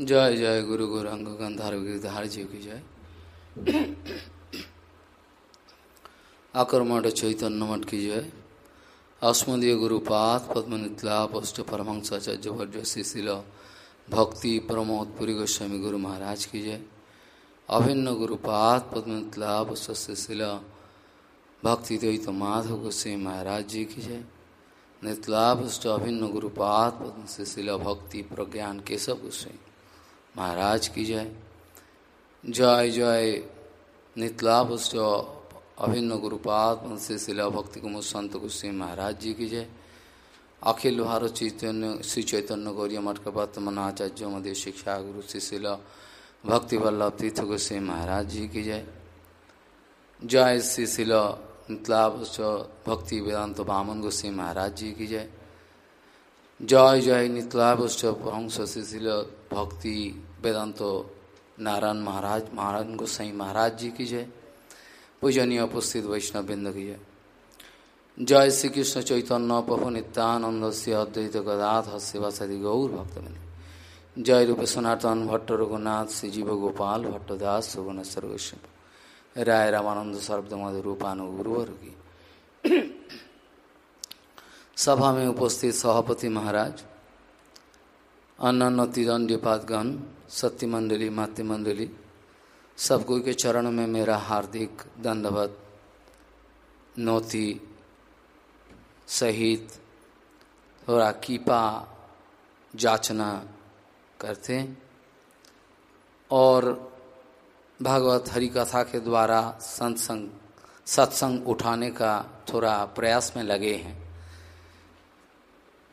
जय जय गुरु गौरंग गंधार गिरधार जी की जय। आकर मठ चैतन्य मठ की जय। अस्मदीय गुरुपाद पद्मनितलाप अष्ट परमहंसाचार्य वर्ज शिशिल भक्ति प्रमोद पुरी गोस्वामी गुरु महाराज की जय। अभिन्न गुरुपाद पद्मनितलाप शिशिल भक्ति द्वैत माधव गोस्वामी महाराज जी की जय। नितलाभ अभिन्न गुरुपाद पद्म शिशिल भक्ति प्रज्ञान केशव गोस्वामी। महाराज की जय। जय जय। नितलाभ अभिन्न गुरुपाद से शिला भक्ति कुमार संत गोस्वी महाराज जी की जय। अखिल भारत चैतन्य, श्री चैतन्य गौरी मठ आचार्य मध्य शिक्षा गुरु श्री शिला भक्ति वल्लभ तीर्थ गोस्वी महाराज जी की जय। जय श्री शिला नितलाभ भक्ति वेदांत बामन गोस्वी महाराज जी की जय। जय जय नितलाभ हंस शिशिल भक्ति वेदांत नारायण महाराज महाराज गोसाई महाराज जी की जय पूजनीय उपस्थित वैष्णव बिंद की जय जय श्री कृष्ण चैतन्य प्रभु नित्यानंद से अद्वैत गदाध शिवासदि गौर भक्त जय रूप सनातन भट्ट रघुनाथ श्री जीव गोपाल भट्टदास सुगुण सर्वेश्वर राय रामानंद सर्वद रूपानुगुरुवर की सभा में उपस्थित सभापति महाराज अन्य तिरंडीपादगण सत्य मंडली मातृ मंडली सब कोई के चरण में मेरा हार्दिक दंडवत, नोती सहित थोड़ा कीपा जाचना करते हैं। और भागवत हरि कथा के द्वारा सत्संग सत्संग उठाने का थोड़ा प्रयास में लगे हैं।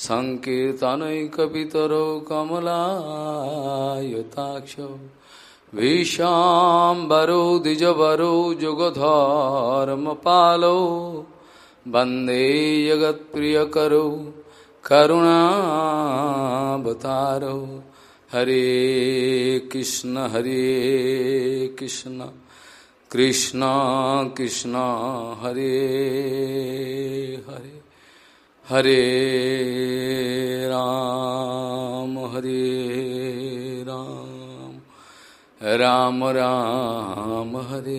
सङ्कीर्तनैकपितरौ कमलायुताक्षौ। विशाम्बरौ, द्विजवरौ, जुगधर्मपालौ। वंदे जगत्प्रियकरौ, करुणावतारौ। हरे कृष्ण हरे कृष्ण। कृष्ण कृष्ण, हरे हरे। हरे राम हरे राम राम राम हरे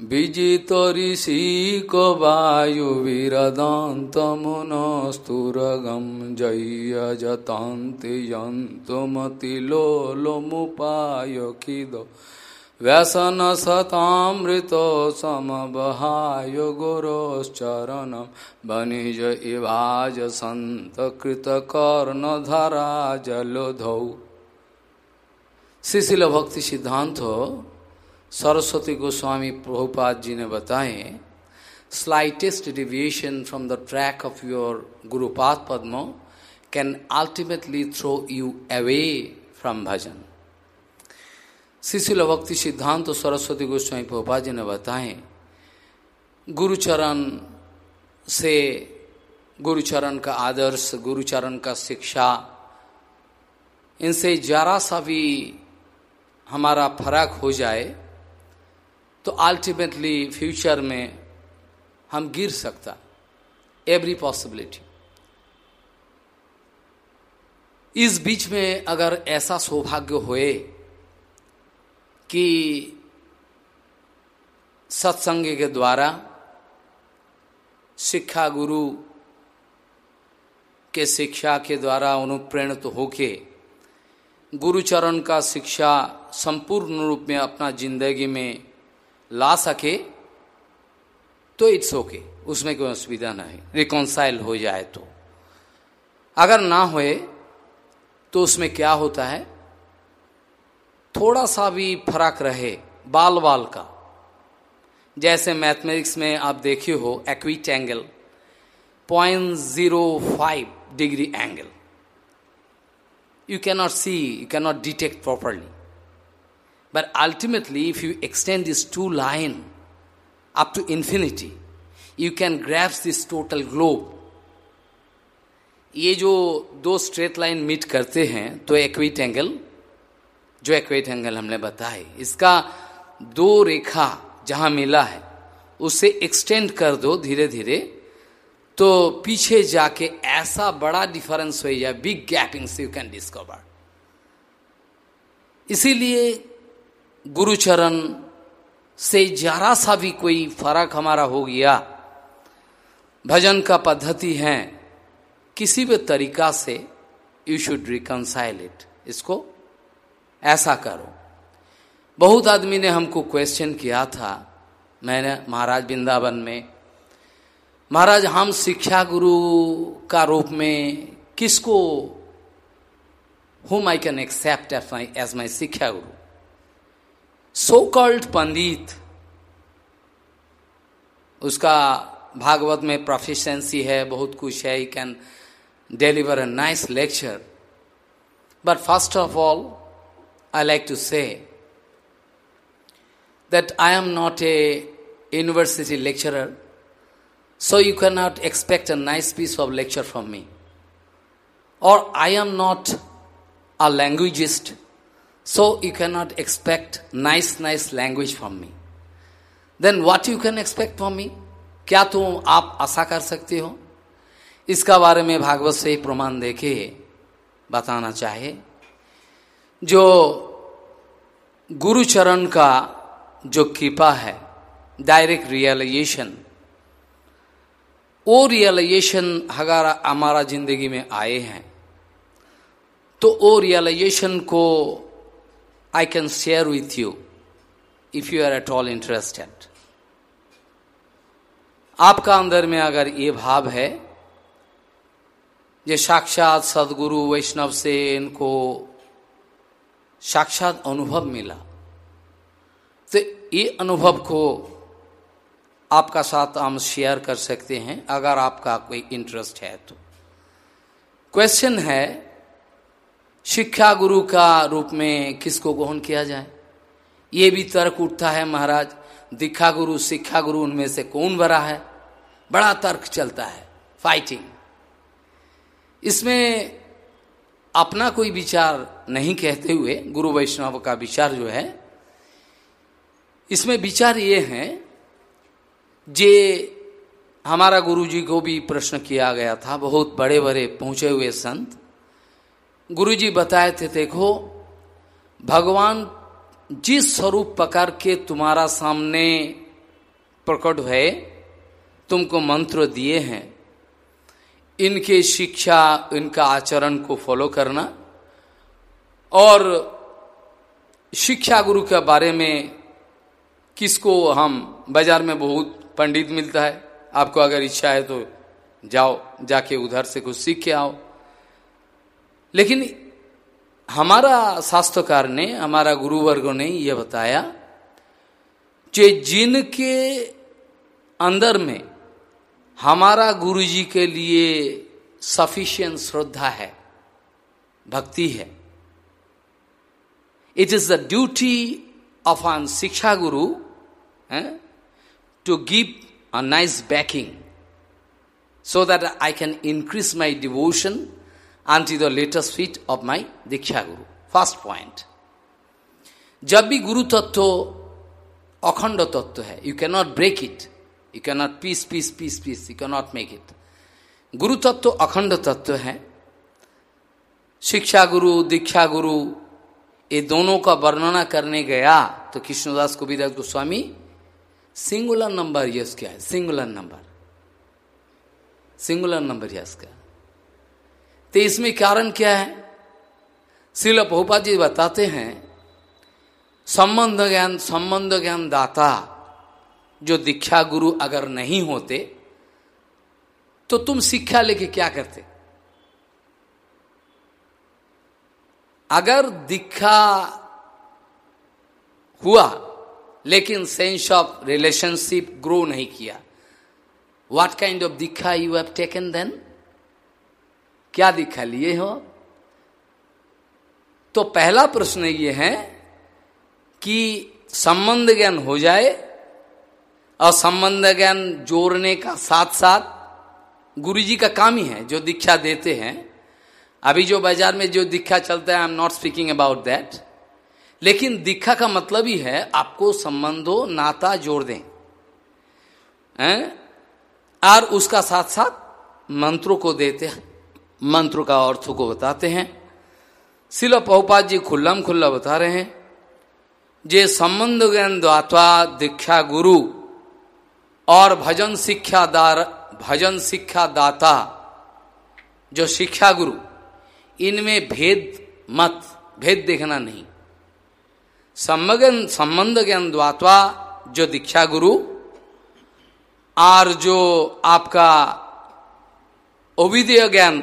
विजित ऋषिक वायुविरदान्तमुनस्तुरगं जय्यजतान्ति यन्तुमतिलोलमुपायखिद व्यसनसतामृत समवहाय गुरोश्चरणं वणिज इवाज सन्तकृतकर्णधरा जलोधौ शिशिल भक्ति सिद्धांत सरस्वती गोस्वामी प्रभुपाद जी ने बताए slightest deviation from the track of your Gurupad Padma can ultimately throw you away from bhajan. शिशिल भक्ति सिद्धांत तो सरस्वती गोस्वामी प्रभुपाद जी ने बताए, गुरुचरण से गुरुचरण का आदर्श, गुरुचरण का शिक्षा, इनसे जरा सा भी हमारा फ़र्क हो जाए तो अल्टीमेटली फ्यूचर में हम गिर सकता एवरी पॉसिबिलिटी इस बीच में अगर ऐसा सौभाग्य होए कि सत्संग के द्वारा शिक्षा गुरु के शिक्षा के द्वारा अनुप्रेरित तो होके गुरुचरण का शिक्षा संपूर्ण रूप में अपना ज़िंदगी में ला सके तो इट्स ओके okay, उसमें कोई असुविधा नहीं। रिकॉन्साइल हो जाए तो। अगर ना होए तो उसमें क्या होता है? थोड़ा सा भी फ़र्क रहे बाल बाल का। जैसे मैथमेटिक्स में आप देखे हो acute angle point zero five degree angle you can not see you can not detect properly but ultimately if you extend this to line up to infinity you can grasp this total globe ये जो दो straight line meet करते हैं तो acute angle जो acute angle हमने बताए इसका दो रेखा जहाँ मिला है, उसे एक्सटेंड कर दो धीरे धीरे तो पीछे जाके ऐसा बड़ा डिफरेंस हो जाए big gapping you can discover इसीलिए गुरुचरण से जरा सा भी कोई फ़र्क हमारा हो गया। भजन का पद्धति है, किसी भी तरीका से यू शुड रिकनसाइल इट इसको ऐसा करो। बहुत आदमी ने हमको क्वेश्चन किया था। मैंने महाराज वृंदावन में, महाराज हम शिक्षा गुरु का रूप में किसको whom I can accept as my as my shiksha guru? So called pandit. उसका भागवत में प्रोफिशेंसी है, बहुत कुछ है he can deliver a nice lecture but first of all I like to say that I am not a university lecturer, so you cannot expect a nice piece of lecture from me. Or I am not a languagist, so you cannot expect nice, nice language from me. Then what you can expect from me? क्या तुम आप आशा कर सकते हो इसका बारे में भागवत से ही प्रमाण देके बताना चाहे जो गुरुचरण का जो कृपा है डायरेक्ट रियलाइजेशन वो रियलाइजेशन अगर हमारा ज़िंदगी में आए हैं। तो वो रियलाइजेशन को I can share with you if you are at all interested आपका अंदर में अगर ये भाव है, ये साक्षात सदगुरु वैष्णव से इनको साक्षात अनुभव मिला। तो ये अनुभव को आपका साथ हम शेयर कर सकते हैं, अगर आपका कोई इंटरेस्ट है तो। क्वेश्चन है, शिक्षा गुरु का रूप में किसको ग्रहण किया जाए? ये भी तर्क उठता है महाराज, दीक्षा गुरु, शिक्षा गुरु उनमें से कौन बड़ा है? बड़ा तर्क चलता है फाइटिंग इसमें अपना कोई विचार नहीं कहते हुए, गुरु वैष्णव का विचार जो है, इसमें विचार ये है, जे हमारा गुरु जी को भी प्रश्न किया गया था, बहुत बड़े बड़े पहुँचे हुए संत। गुरु जी बताए थे, देखो, भगवान जिस स्वरूप पकड़ के तुम्हारा सामने प्रकट है, तुमको मंत्र दिए हैं इनके शिक्षा, इनका आचरण को फॉलो करना और शिक्षा गुरु के बारे में किसको हम बाज़ार में बहुत पंडित मिलता है। आपको अगर इच्छा है तो जाओ, जाके उधर से कुछ सीख के आओ। लेकिन हमारा शास्त्रकार ने, हमारा गुरुवर्ग ने यह बताया कि जिनके अंदर में हमारा गुरु जी के लिए सफिशियंट श्रद्धा है, भक्ति है। It is the duty of an shiksha guru to give a nice backing so that I can increase my devotion unto the latest fit of my diksha guru first point जब भी गुरु तत्व अखंड तत्व है you cannot break it you cannot piece piece piece piece you cannot make it गुरु तत्व अखंड तत्व है शिक्षा गुरु दीक्षा गुरु ये दोनों का वर्णना करने गया तो Krishnadas Kabirdas Goswami singular number yes क्या है? Singular number singular number yes क्या तो इसमें कारण क्या है? श्रील बहुपा जी बताते हैं, संबंध ज्ञान संबंध ज्ञान दाता जो दीक्षा गुरु अगर नहीं होते तो तुम शिक्षा लेके क्या करते? अगर दीक्षा हुआ, लेकिन सेंस ऑफ़ रिलेशनशिप ग्रो नहीं किया what kind of diksha you have taken then क्या दीक्षा लिए हो? तो पहला प्रश्न ये है कि संबंध ज्ञान हो जाए और संबंध ज्ञान जोड़ने का साथ साथ गुरु जी का काम ही है, जो दीक्षा देते हैं। अभी जो बाज़ार में जो दीक्षा चलता है I am not speaking about that लेकिन दीक्षा का मतलब ही है, आपको संबंधो, नाता जोड़ दें। और उसका साथ साथ मंत्रों को देते हैं। मंत्र का अर्थ को बताते हैं। शिल पहुपात जी खुल्लम खुल्ला बता रहे हैं, जे संबंध ज्ञान द्वात्वा दीक्षा गुरु और भजन शिक्षा दार भजन शिक्षा दाता जो शिक्षा गुरु, इनमें भेद मत, भेद देखना नहीं। संबंध ज्ञान द्वात्वा जो दीक्षा गुरु, और जो आपका ओविदय ज्ञान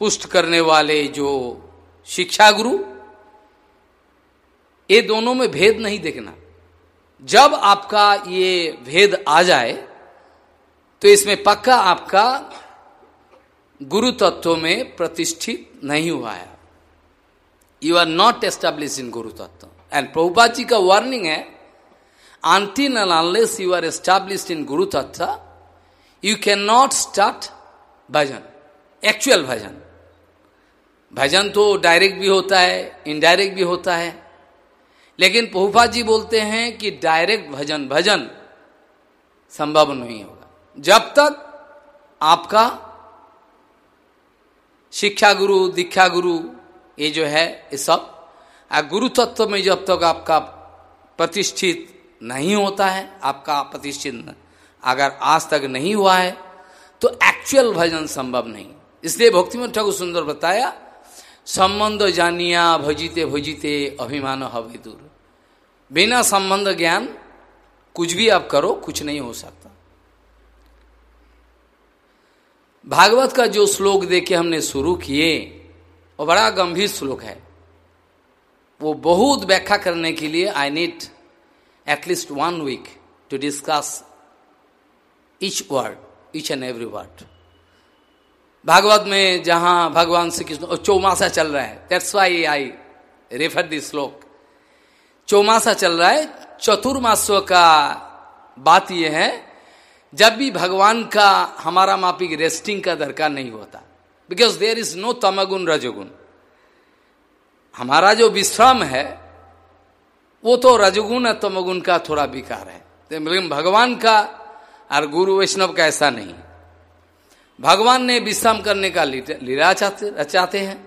पुष्ट करने वाले जो शिक्षा गुरु, ये दोनों में भेद नहीं देखना। जब आपका ये भेद आ जाए तो इसमें पक्का आपका गुरु तत्व में प्रतिष्ठित नहीं हुआ है। You are not establish in guru tattva. And Prabhupada ji का वार्निंग है until and unless you are established in Guru Tattva, you cannot start bhajan actual bhajan bhajan तो डायरेक्ट भी होता है इनडायरेक्ट भी होता है। लेकिन पोहफा जी बोलते हैं कि डायरेक्ट भजन भजन संभव नहीं होगा। जब तक आपका शिक्षा गुरु, दीक्षा गुरु, ये जो है, ये सब गुरु तत्व में जब तक आपका प्रतिष्ठित नहीं होता है, आपका प्रतिष्ठित अगर आज तक नहीं हुआ है तो एक्चुअल भजन संभव नहीं। इसलिए भक्ति में ठाकुर सुंदर बताया संबंध जानिया भजिते भजिते अभिमान हवे दूर। बिना संबंध ज्ञान कुछ भी आप करो कुछ नहीं हो सकता। भागवत का जो श्लोक देके हमने शुरू किए वो बड़ा गंभीर श्लोक है। वो बहुत व्याख्या करने के लिए I need at least one week to discuss each word, each and every word. Bhagavat में जहाँ भगवान श्री कृष्ण चौमासा चल रहा है that's why I refer this shloka. चौमासा चल रहा है, चतुर्मासों का बात यह है, जब भी भगवान का हमारा मापिक रेस्टिंग का दरकार नहीं होता बिकॉज़ देर इज़ नो तमगुण रजोगुण। हमारा जो विश्राम है, वो तो रजगुण और तमगुण का थोड़ा विकार है। लेकिन भगवान का और गुरु वैष्णव का ऐसा नहीं भगवान ने विश्राम करने का लीला चाहते चाहते हैं।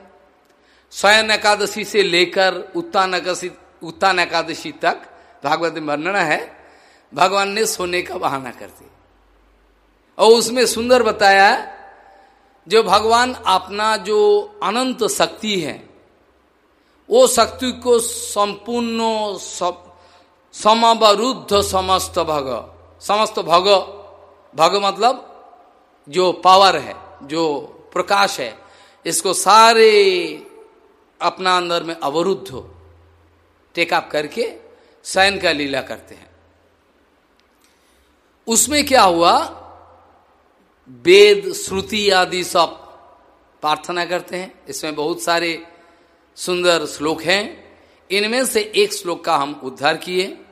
स्वयं एकादशी से लेकर उत्तान एकादशी उत्तान एकादशी तक भागवत में वर्णना है, भगवान ने सोने का बहाना कर करते और उसमें सुंदर बताया, जो भगवान अपना जो अनंत शक्ति है, वो शक्ति को संपूर्ण समावरुद्ध समस्त भग समस्त भग भग मतलब जो पावर है, जो प्रकाश है, इसको सारे अपना अंदर में अवरुद्ध हो टेकअप करके शयन का लीला करते हैं। उसमें क्या हुआ? वेद, श्रुति आदि सब प्रार्थना करते हैं। इसमें बहुत सारे सुंदर श्लोक हैं। इनमें से एक श्लोक का हम उद्धार किए।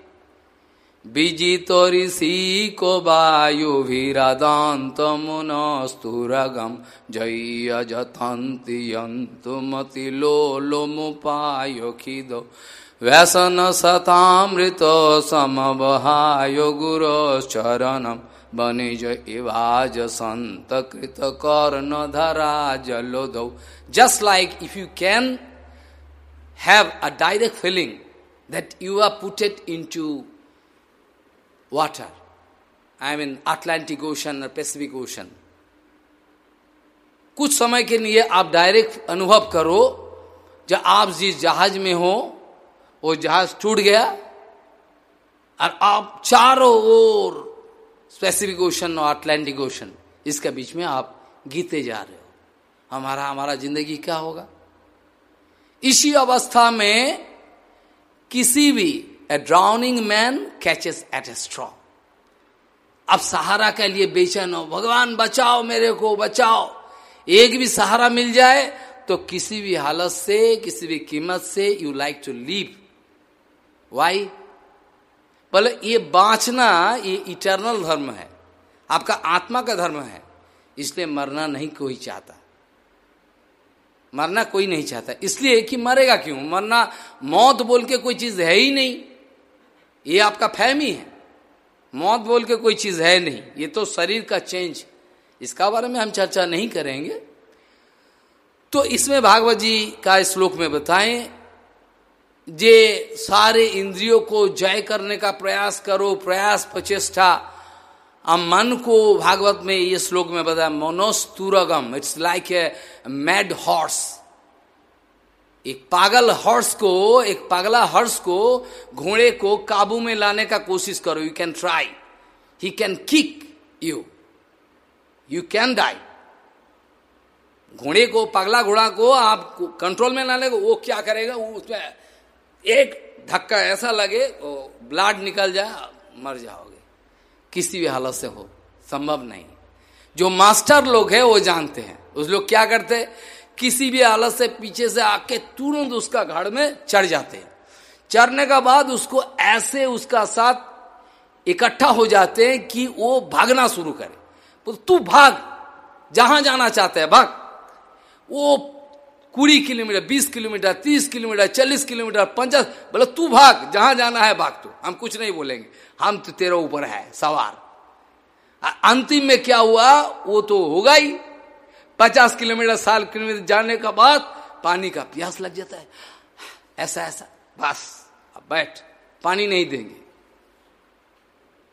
विजित ऋषि को वायु भीरादात मुनस्तुरगम। जय जतंति लो मुपाय खिदो। व्यसन सतामृत समवहाय गुरोचरणम बनिज इवाज संत कृत कर्ण धरा जलोदौ just like if you can have a direct feeling that you are put it into water. I mean, Atlantic Ocean or Pacific Ocean. कुछ समय के लिए आप डायरेक्ट अनुभव करो, जब आप जिस जहाज़ में हो, वो जहाज़ टूट गया, और आप चारों ओर स्पेसिफिक ओशन और अटलांटिक ओशन इसके बीच में आप गीते जा रहे हो हमारा हमारा ज़िंदगी क्या होगा इसी अवस्था में किसी भी a drowning man catches at a straw अब सहारा के लिए बेचैन हो, भगवान, बचाओ मेरे को, बचाओ। एक भी सहारा मिल जाए तो किसी भी हालत से, किसी भी कीमत से you like to leave why बोले, ये बांचना, ये इटर्नल धर्म है। आपका आत्मा का धर्म है। इसलिए मरना नहीं कोई चाहता। मरना कोई नहीं चाहता। इसलिए कि मरेगा क्यों? मरना, मौत बोल के कोई चीज़ है ही नहीं। ये आपका फहमी है। मौत बोल के कोई चीज़ है नहीं। ये तो शरीर का चेंज। इसका बारे में हम चर्चा नहीं करेंगे। तो इसमें भागवत जी का श्लोक में बताएँ, जे सारे इंद्रियों को जय करने का प्रयास करो, प्रयास प्रचेष्टा। अब मन को भागवत में ये श्लोक में बताया मनोस्तुरगम। It's like a mad horse एक पागल हॉर्स को, एक पागला हॉर्स को घोड़े को काबू में लाने का कोशिश करो। You can try he can kick you you can die घोड़े को, पागला घोड़ा को आप कंट्रोल में लाने को, वो क्या करेगा? वो उसमें एक धक्का ऐसा लगे, वो ब्लड निकल जाए मर जाओगे। किसी भी हालत से हो। संभव नहीं। जो मास्टर लोग हैं, वो जानते हैं। उस लोग क्या करते किसी भी हालत से पीछे से आके तुरंत उसका घर में चढ़ जाते हैं। चढ़ने का बाद उसको ऐसे उसका साथ इकट्ठा हो जाते हैं कि वो भागना शुरू करे। तो तू भाग, जहाँ जाना चाहते हैं भाग। वो कुड़ी किलोमीटर, बीस किलोमीटर, तीस किलोमीटर, चालीस किलोमीटर, पंचास, बोले, तू भाग, जहाँ जाना है भाग तू। हम कुछ नहीं बोलेंगे। हम तो तेरे ऊपर है, सवार। अंतिम में क्या हुआ? वो तो होगा ही। पचास किलोमीटर साल किलोमीटर जाने का बाद पानी का प्यास लग जाता है। ऐसा ऐसा। बस, अब बैठ। पानी नहीं देंगे।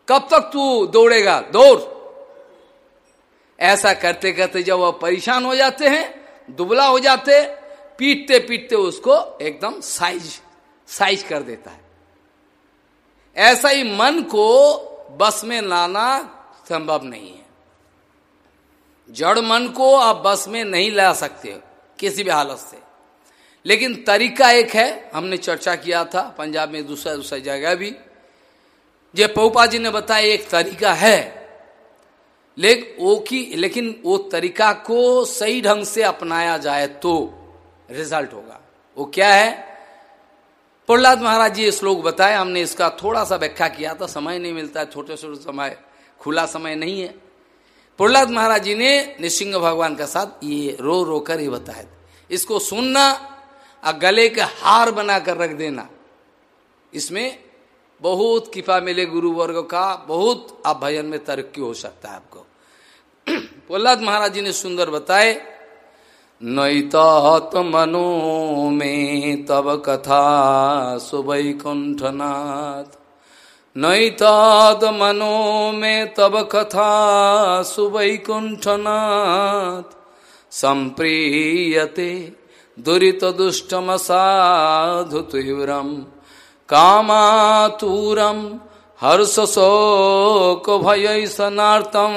कब तक तू दौड़ेगा? दौड़। ऐसा करते करते जब वह परेशान हो जाते हैं, दुबला हो जाते, पीटते पीटते उसको एकदम साइज़ साइज़ कर देता है। ऐसा ही मन को बस में लाना संभव नहीं है। जड़ मन को आप बस में नहीं ला सकते, किसी भी हालत से। लेकिन तरीका एक है, हमने चर्चा किया था, पंजाब में दूसरा दूसरा जगह भी। जे पहुपा जी ने बताया, एक तरीका है। लेकिन वो की लेकिन वो तरीका को सही ढंग से अपनाया जाए तो रिज़ल्ट होगा। वो क्या है? प्रहलाद महाराज जी श्लोक बताए, हमने इसका थोड़ा सा व्याख्या किया था, समय नहीं मिलता है, छोटे छोटे समय, खुला समय नहीं है। प्रहलाद महाराज जी ने निशिंग भगवान का साथ ये रो रो कर ही बताया। इसको सुनना और गले के हार बनाकर रख देना। इसमें बहुत कृपा मिले गुरु वर्ग का, बहुत आप भजन में तरक्की हो सकता है आपको। प्रहलाद महाराज जी ने सुंदर बताए नैतात मनो में तब कथा सुवैकुंठनाथ नैतात मनो में तब कथा सुवैकुंठनाथ। संप्रीयते दुरीत दुष्टम साधु तीव्रम, कामातूरम, हर्ष शोक भय सनातम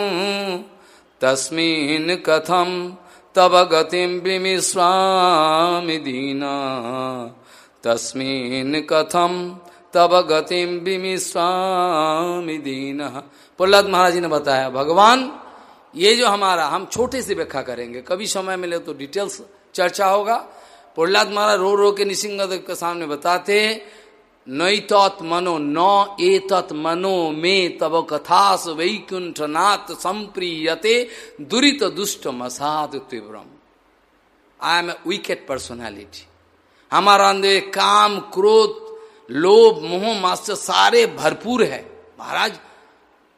तस्मीन कथम तब गतिम विमिश्वामि दीना। तस्मीन कथम तब गतिम विमिश्वामि दीना। प्रहलाद महाराज जी ने बताया, भगवान, ये जो हमारा, हम छोटे से व्याख्या करेंगे। कभी समय मिले तो डिटेल्स चर्चा होगा। प्रहलाद महाराज रो रो के निशिंग के सामने बताते हैं नैतत मनो, न एतत मनो में तब कथास वैकुंठनाथ संप्रियते दुरित दुष्ट मसाद तीव्रम। I am a wicked personality हमारा अंदर काम, क्रोध लोभ, मोह मास्टर सारे भरपूर है। महाराज,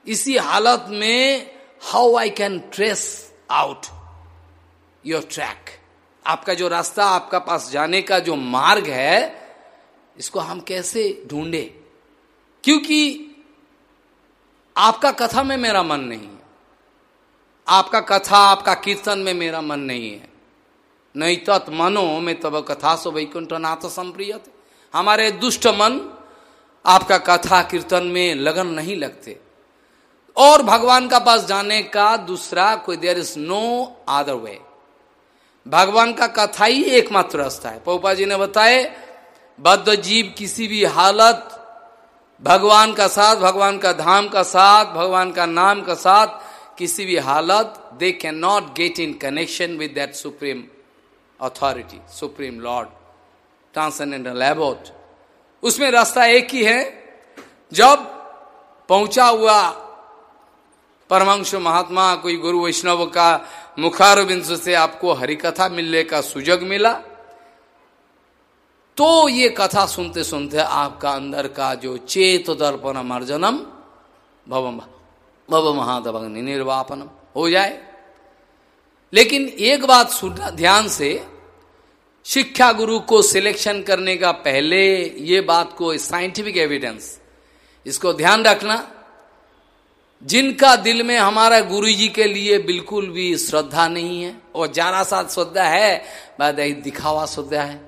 इसी हालत में how I can trace out your track आपका जो रास्ता, आपका पास जाने का जो मार्ग है, इसको हम कैसे ढूंढे? क्योंकि आपका कथा में मेरा मन नहीं है। आपका कथा, आपका कीर्तन में मेरा मन नहीं है। नहीं तत् मनो में तब कथा सो वैकुंठ नाथ संप्रिय हमारे दुष्ट मन आपका कथा कीर्तन में लगन नहीं लगते। और भगवान का पास जाने का दूसरा कोई there is no other way भगवान का कथा ही एकमात्र रास्ता है। पोपा जी ने बताए, बद्ध जीव किसी भी हालत, भगवान का साथ, भगवान का धाम का साथ, भगवान का नाम का साथ, किसी भी हालत they can not get in connection with that supreme authority supreme lord transcendental abode उसमें रास्ता एक ही है। जब पहुँचा हुआ परमंश महात्मा, कोई गुरु वैष्णव का मुखारबिंद से आपको हरिकथा मिलने का सुजग मिला तो ये कथा सुनते सुनते आपका अंदर का जो चेत दर्पण मर्जनम भव भव महादव निर्वापनम हो जाए। लेकिन एक बात सुनना ध्यान से शिक्षा गुरु को सिलेक्शन करने का पहले ये बात को साइंटिफिक एविडेंस इसको ध्यान रखना। जिनका दिल में हमारा गुरु जी के लिए बिल्कुल भी श्रद्धा नहीं है, और जरा सा श्रद्धा है बाद दिखावा श्रद्धा है।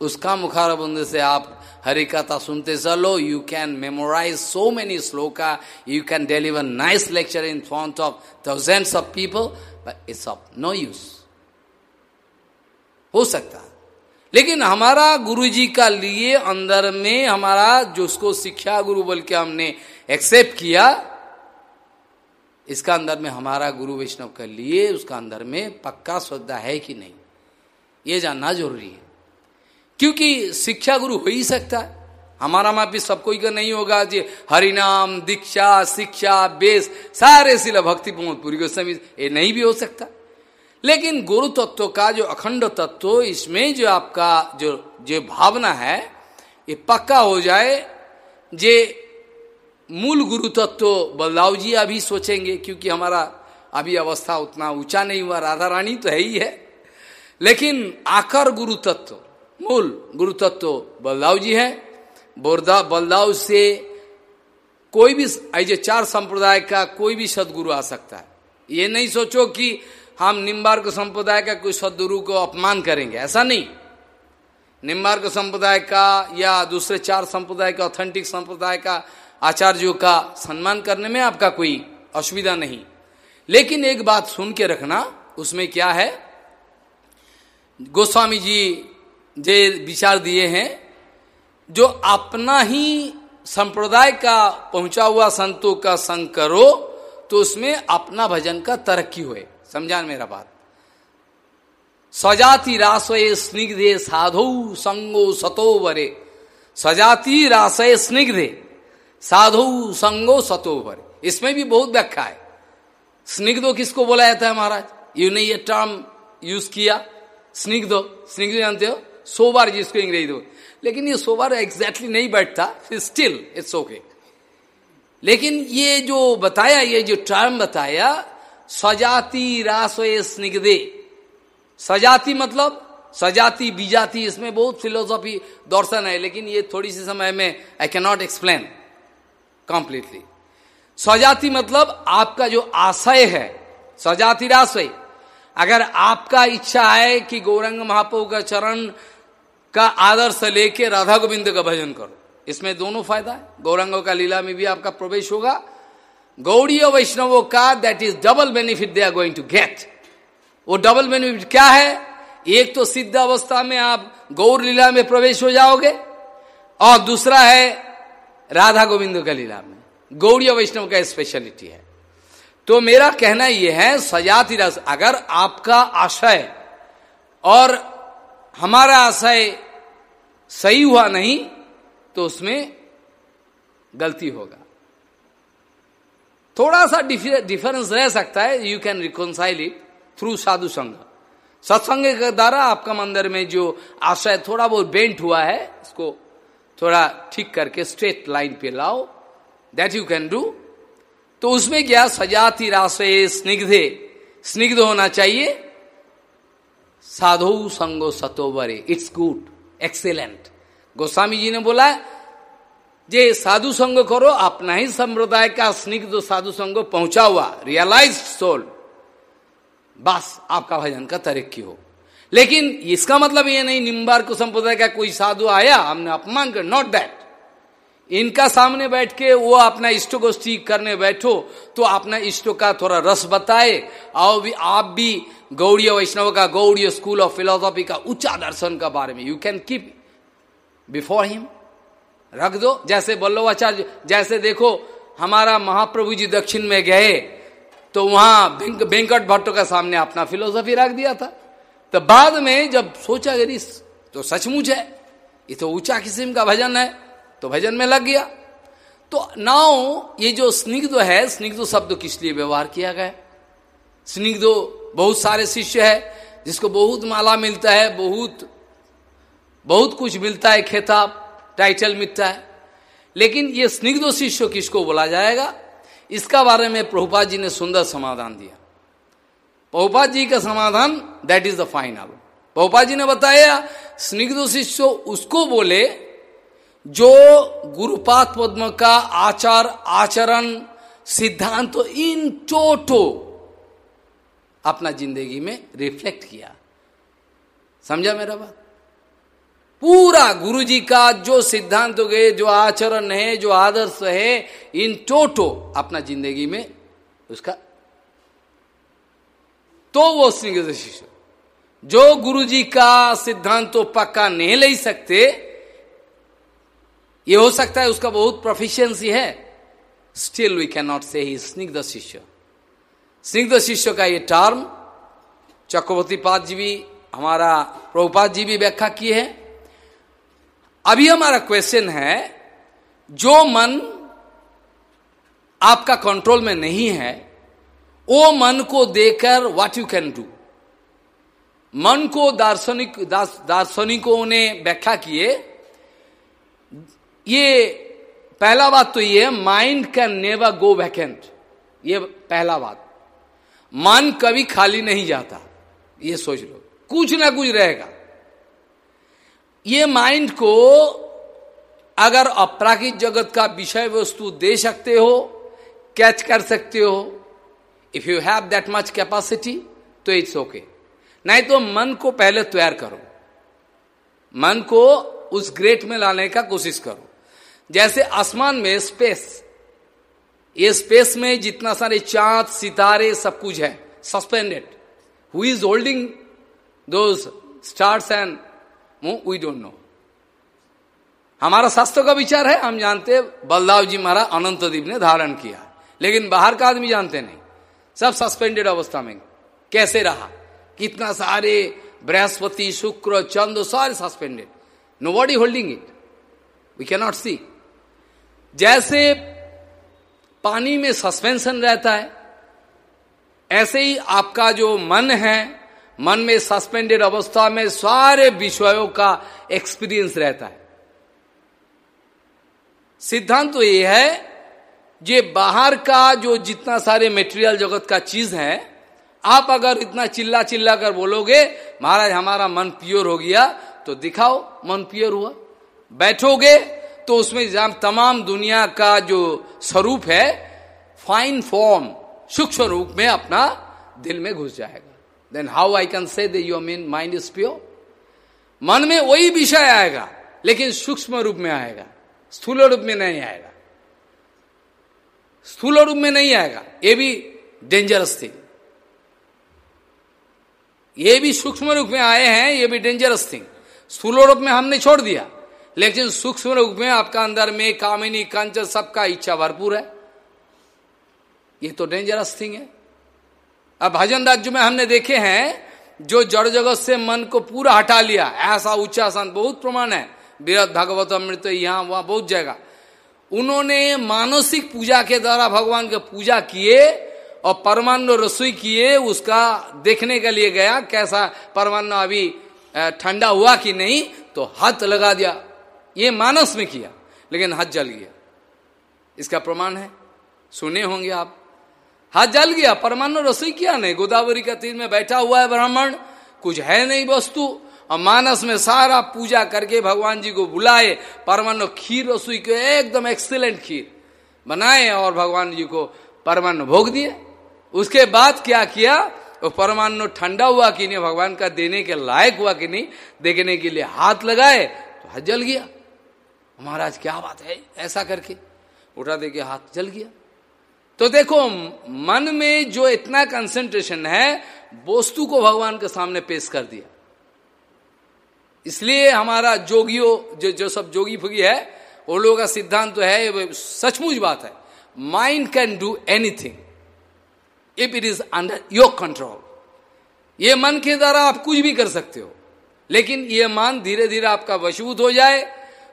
उसका मुखार बंद से आप हरि कथा सुनते चलो। You can memorise so many shloka. You can deliver nice lecture in front of thousands of people but it's of no use हो सकता लेकिन हमारा गुरु जी का लिए अंदर में हमारा जो उसको शिक्षा गुरु बोल के हमने एक्सेप्ट किया, इसका अंदर में हमारा गुरु वैष्णव के लिए उसका अंदर में पक्का श्रद्धा है कि नहीं, ये जानना ज़रूरी है। क्योंकि शिक्षा गुरु हो ही सकता है। हमारा माँ भी सब कोई का नहीं होगा जी, हरिनाम, दीक्षा, शिक्षा, बेस, सारे सिला भक्ति पूरी गोस्वामी, ये नहीं भी हो सकता। लेकिन गुरु तत्व का जो अखंड तत्व, इसमें जो आपका जो जो भावना है, ये पक्का हो जाए। जे मूल गुरु तत्व बलदाव जी अभी सोचेंगे, क्योंकि हमारा अभी अवस्था उतना ऊँचा नहीं हुआ, राधा रानी तो है ही है। लेकिन आकर गुरु तत्व, मूल गुरु तत्व बलदाव जी है। बोरदा बलदाव से कोई भी, ऐसे चार संप्रदाय का कोई भी सदगुरु आ सकता है। ये नहीं सोचो कि हम निम्बार्क संप्रदाय का कोई सदगुरु को अपमान करेंगे, ऐसा नहीं। निम्बार्क संप्रदाय का या दूसरे चार संप्रदाय का ऑथेंटिक संप्रदाय का, आचार्यों का सम्मान करने में आपका कोई असुविधा नहीं। लेकिन एक बात सुन के रखना, उसमें क्या है? गोस्वामी जी जे विचार दिए हैं, जो अपना ही संप्रदाय का, पहुँचा हुआ संतों का संग करो तो उसमें अपना भजन का तरक्की हुए। समझान मेरा बात। सजाति रासय स्निग्धे साधो संगो सतो वरे। सजाति रासय स्निग्धे, साधु संगो सतोभर इसमें भी बहुत व्याख्या है। स्निग्धो किसको बोला जाता है महाराज? यू ने ये टर्म यूज़ किया। स्निग्धो स्निग्धो जानते हो? सो बार जिसको अंग्रेज़ी दो लेकिन ये सो बार एग्जैक्टली नहीं बैठता स्टिल इट्स ओके लेकिन ये जो बताया, ये जो टर्म बताया सजाति रासोए स्निग्धे। सजाति मतलब सजाति बीजाति, इसमें बहुत फिलोसॉफी दर्शन है, लेकिन ये थोड़ी सी समय में I can not explain completely सजाति मतलब आपका जो आशय है, सजाति राशय अगर आपका इच्छा है कि गौरंग महाप्रभु का चरण का आदर्श लेके राधा गोविंद का भजन करो, इसमें दोनों फ़ायदा है। गौरंगों का लीला में भी आपका प्रवेश होगा गौड़ीय वैष्णवों का that is double benefit they are going to get वो डबल बेनिफिट क्या है? एक तो सिद्ध अवस्था में आप गौर लीला में प्रवेश हो जाओगे और दूसरा है राधा गोविंद का लीला में। गौड़ीय वैष्णव का स्पेशलिटी है। तो मेरा कहना यह है, सजाति रस, अगर आपका आशय और हमारा आशय सही हुआ नहीं तो उसमें गलती होगा। थोड़ा सा डिफरेंस रह सकता है you can reconcile it through sadhu sangh. सत्संग के द्वारा आपका मंदिर में जो आशय थोड़ा बहुत बेंट हुआ है, इसको थोड़ा ठीक करके स्ट्रेट लाइन पे लाओ दैट यू कैन डू तो उसमें क्या, सजाति राशे स्निग्धे स्निग्ध होना चाहिए। साधु संगो सतोवरे it's good excellent Goswami ji ने बोला जे साधु संग करो, अपना ही संप्रदाय का स्निग्ध साधु संग पहुँचा हुआ। रियलाइज़ सोल बस, आपका भजन का तरक्की हो। लेकिन इसका मतलब ये नहीं निम्बार को संप्रदाय का कोई साधु आया, हमने अपमान कर नॉट दैट इनका सामने बैठ के वो अपना इष्ट ठीक करने बैठो तो अपना इष्ट का थोड़ा रस बताए, और भी, आप भी गौड़ीय वैष्णव का, गौड़ीय स्कूल ऑफ़ फिलोसॉफी का उच्चा दर्शन का बारे में you can keep before him रख दो। जैसे बल्लवाचार्य जैसे देखो, हमारा महाप्रभु जी दक्षिण में गए तो वहाँ वेंकट भट्टो का सामने अपना फिलोसफी रख दिया था। तो बाद में जब सोचा गरी तो सचमुच है, ये तो ऊँचा किस्म का भजन है तो भजन में लग गया। तो नाउ ये जो स्निग्ध है, स्निग्ध शब्द किस लिए व्यवहार किया गया? स्निग्ध बहुत सारे शिष्य है, जिसको बहुत माला मिलता है, बहुत बहुत कुछ मिलता है खेताब टाइटल मिलता है। लेकिन ये स्निग्ध शिष्य किसको बोला जाएगा? इसका बारे में प्रभुपाद जी ने सुंदर समाधान दिया। प्रभुपाद जी का समाधान that is the final Prabhupada ji ने बताया, स्निग्ध शिष्य उसको बोले, जो गुरुपात पद्म का आचार, आचरण, सिद्धांत तो इन टोटो अपना ज़िंदगी में रिफ्लेक्ट किया। समझा मेरा बात? पूरा गुरु जी का जो सिद्धांत गए, जो आचरण है, जो आदर्श है, इन टोटो अपना ज़िंदगी में उसका। तो वो सिंह शिष्य, जो गुरु जी का सिद्धांत तो पक्का नहीं ले सकते, ये हो सकता है उसका बहुत प्रोफिशियंसी है। स्टिल वी कैन नॉट से ही स्निग्ध शिष्य स्निग्ध शिष्य का ये टर्म चक्रवर्ती पाद जी भी, हमारा प्रभुपाद जी भी व्याख्या किए हैं। अभी हमारा क्वेश्चन है, जो मन आपका कंट्रोल में नहीं है, वो मन को देकर व्हाट यू कैन डू मन को दार्शनिक दार्शनिकों ने व्याख्या किए। ये पहला बात तो ये mind can never go vacant ये पहला बात। मन कभी खाली नहीं जाता, ये सोच लो। कुछ ना कुछ रहेगा। ये माइंड को अगर अपराकित जगत का विषय वस्तु दे सकते हो कैच कर सकते हो if you have that much capacity तो इट्स ओके नहीं तो मन को पहले तैयार करो। मन को उस ग्रेट में लाने का कोशिश करो। जैसे आसमान में स्पेस ये स्पेस में जितना सारे चाँद, सितारे सब कुछ है suspended who is holding those stars and we don't know हमारा शास्त्र का विचार है, हम जानते बलदाव जी महाराज अनंत दीप ने धारण किया। लेकिन बाहर का आदमी जानते नहीं। सब सस्पेंडेड अवस्था में। कैसे रहा? कितना सारे बृहस्पति, शुक्र चंद्र सारे suspended no body holding it we cannot see जैसे पानी में सस्पेंशन रहता है, ऐसे ही आपका जो मन है मन में सस्पेंडेड अवस्था में सारे विषयों का एक्सपीरियंस रहता है। सिद्धांत तो ये है जे बाहर का जो जितना सारे मेटेरियल जगत का चीज़ है, आप अगर इतना चिल्ला चिल्ला कर बोलोगे, महाराज, हमारा मन प्योर हो गया तो दिखाओ, मन प्योर हुआ। बैठोगे तो उसमें तमाम दुनिया का जो स्वरूप है फाइन फॉर्म सूक्ष्म रूप में अपना दिल में घुस जाएगा। Then how I can say your mean mind is pure मन में वही विषय आएगा, लेकिन सूक्ष्म रूप में आएगा। स्थूल रूप में नहीं आएगा। स्थूल रूप में नहीं आएगा। ये भी डेंजरस थिंग ये भी सूक्ष्म रूप में आए हैं, ये भी डेंजरस थिंग स्थूल रूप में हमने छोड़ दिया। लेकिन सूक्ष्म रूप में आपका अंदर में कामिनी कंच सबका इच्छा भरपूर है। ये तो डेंजरस थिंग है। अब भजन राज्य में हमने देखे हैं, जो जड़ जगत से मन को पूरा हटा लिया, ऐसा उच्चा संत बहुत प्रमाण है। विरत भागवत अमृत यहाँ, वहाँ बहुत जगह। उन्होंने मानसिक पूजा के द्वारा भगवान के पूजा किए और परमान्न रसोई किए, उसका देखने के लिए गया, कैसा परमान्न अभी ठंडा हुआ कि नहीं तो हाथ लगा दिया। ये मानस में किया, लेकिन हाथ जल गया। इसका प्रमाण है। सुने होंगे आप। हाथ जल गया परमाणु रसोई किया नहीं। गोदावरी का तीर में बैठा हुआ है ब्राह्मण, कुछ है नहीं वस्तु। और मानस में सारा पूजा करके भगवान जी को बुलाए। परमाणु खीर रसोई के एकदम एक्सीलेंट खीर बनाए और भगवान जी को परमाणु भोग दिए। उसके बाद क्या किया? वो परमाणु ठंडा हुआ कि नहीं, भगवान का देने के लायक हुआ कि नहीं, देखने के लिए हाथ लगाए तो हाथ जल गया। महाराज, क्या बात है? ऐसा करके उठा दे के हाथ जल गया। तो देखो, मन में जो इतना कंसेंट्रेशन है, वस्तु को भगवान के सामने पेश कर दिया। इसलिए हमारा जोगियों, जो जो सब जोगी फुगी है, वो लोगों का सिद्धांत तो है सचमुच बात है। Mind can do anything if it is under your control ये मन के द्वारा आप कुछ भी कर सकते हो, लेकिन ये मन धीरे धीरे आपका वशभूत हो जाए।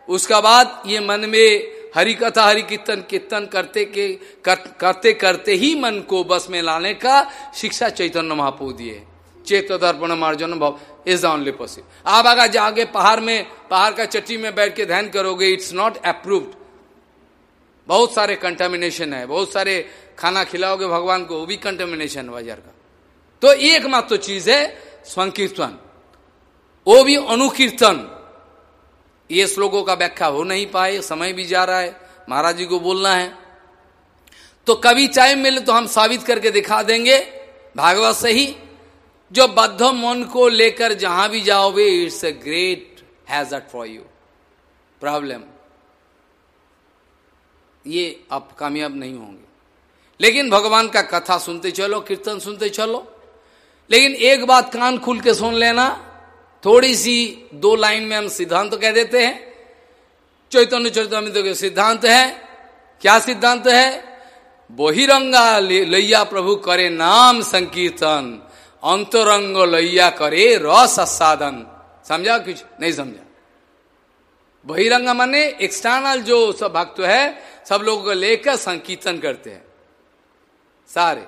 उसका बाद ये मन में हरि कथा हरि कीर्तन कीर्तन करते के कर, करते करते ही मन को बस में लाने का शिक्षा चैतन्य महापो दिए। चेत दर्पण मार्जन भाव इज़ द ओनली पॉसिबल आप अगर जाके पहाड़ में पहाड़ का चट्टी में बैठ के ध्यान करोगे इट्स नॉट अप्रूव्ड बहुत सारे कंटेमिनेशन है बहुत सारे खाना खिलाओगे भगवान को वो भी कंटेमिनेशन बाज़ार का। तो एकमात्र तो चीज़ है संकीर्तन। वो भी अनुकीर्तन। ये श्लोकों का व्याख्या हो नहीं पाए, समय भी जा रहा है, महाराज जी को बोलना है। तो कभी टाइम मिले तो हम साबित करके दिखा देंगे, भागवत से ही जो बद्ध मन को लेकर जहाँ भी जाओगे it's a great hazard for you problem ये आप कामयाब नहीं होंगे। लेकिन भगवान का कथा सुनते चलो, कीर्तन सुनते चलो। लेकिन एक बात कान खुल के सुन लेना थोड़ी सी दो लाइन में हम सिद्धांत तो कह देते हैं। चैतन्य चैतन्य सिद्धांत है। क्या सिद्धांत है? बहिरंगा लैया प्रभु करे नाम संकीर्तन, अंतरंग लैया करे रस साधन समझा कुछ? नहीं समझा। बहिरंग माने एक्सटर्नल जो सब भक्त है, सब लोगों को लेकर संकीर्तन करते हैं। सारे।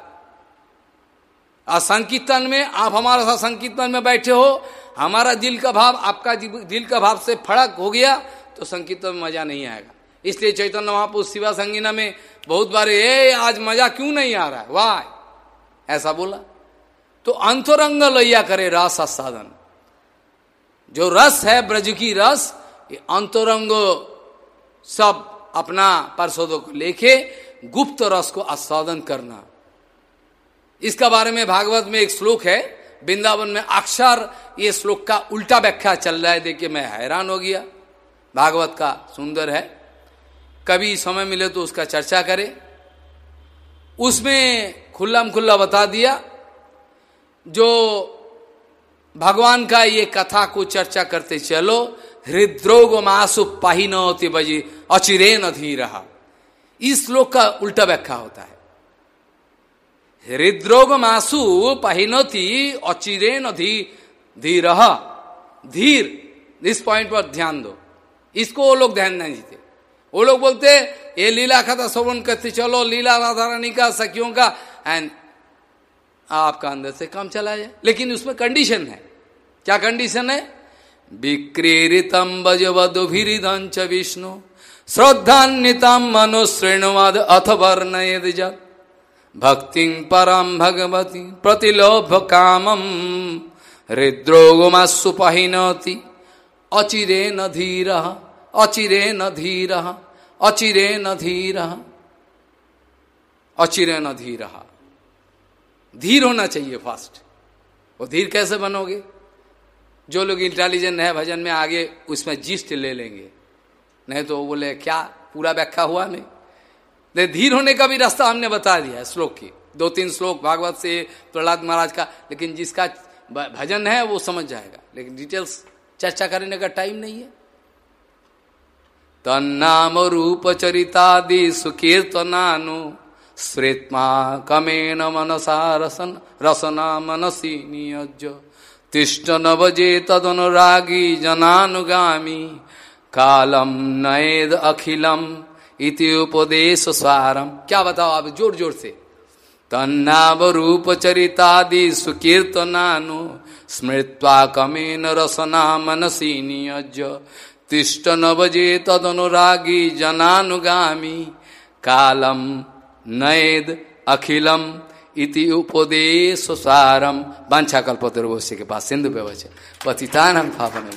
और संकीर्तन में आप हमारे साथ संकीर्तन में बैठे हो हमारा दिल का भाव आपका दिल का भाव से फड़क हो गया तो संकीर्तन में मज़ा नहीं आएगा। इसलिए चैतन्य महापुरुष शिवा संगीना में बहुत बार, ए, आज मज़ा क्यों नहीं आ रहा है? वाह ऐसा बोला। तो अंतरंग लैया करे रस आसादन जो रस है, ब्रज की रस, ये अंतरंग सब अपना पार्षदों को लेके गुप्त रस को आस्वादन करना। इसका बारे में भागवत में एक श्लोक है वृंदावन में अक्षर ये श्लोक का उल्टा व्याख्या चल रहा है। देखिए, मैं हैरान हो गया। भागवत का सुंदर है। कभी समय मिले तो उसका चर्चा करें। उसमें खुल्ला खुल्ला बता दिया, जो भगवान का ये कथा को चर्चा करते, चलो, हृद्रोग मासु पाही बजी अचिरे नधी रहा इस श्लोक का उल्टा व्याख्या होता है। हृद्रोग मासु पहिनती अचिरे नधी धीर। धीर इस पॉइंट पर ध्यान दो। इसको वो लोग ध्यान नहीं देते। वो लोग बोलते, ये लीला खाता श्रवण करते चलो, लीला राधा रानी का, सखियों का एंड आपका अंदर से काम चला जाए। लेकिन उसमें कंडीशन है। क्या कंडीशन है? विक्रीतम बजवधुभिदंच विष्णु। श्रद्धान्वितम मनुश्रेणुवाद अथ वर्ण भक्ति परम भगवती प्रतिलोभ कामम हृद्रोगमासु पहिनती अचिरे न धीर अचिरे न धीर अचिरे न धीर अचिरे न धीर। धीर होना चाहिए फास्ट वो धीर कैसे बनोगे? जो लोग इंटेलिजेंट है, भजन में आगे उसमें जिस्ट ले लेंगे। नहीं तो बोले, क्या? पूरा व्याख्या हुआ नहीं? धीर होने का भी रास्ता हमने बता दिया है श्लोक की। दो तीन श्लोक भागवत से प्रहलाद महाराज का, लेकिन जिसका भजन है वो समझ जाएगा। लेकिन डिटेल्स चर्चा करने का टाइम नहीं है। तन्नाम रूप चरितादि सुकीर्तनानु श्रेत्मा कमेन मनसा रसन, रसना मनसी नियज तिष्ट नवजे तदनुरागी जनानुगामी। कालम नएद अखिलम इति उपदेश सारम क्या बताओ आप ज़ोर ज़ोर से। तन्नावरूप चरितादि सुकीर्तनानु स्मृत्वा कमेन रसना मनसी नियज तिष्ट नवजे तदनुरागी जनानुगामी। कालम नएद अखिलम इति उपदेश सारम वाछा कल्पतरुवश्य के पास सिंधु पे वचन। पतितान पावन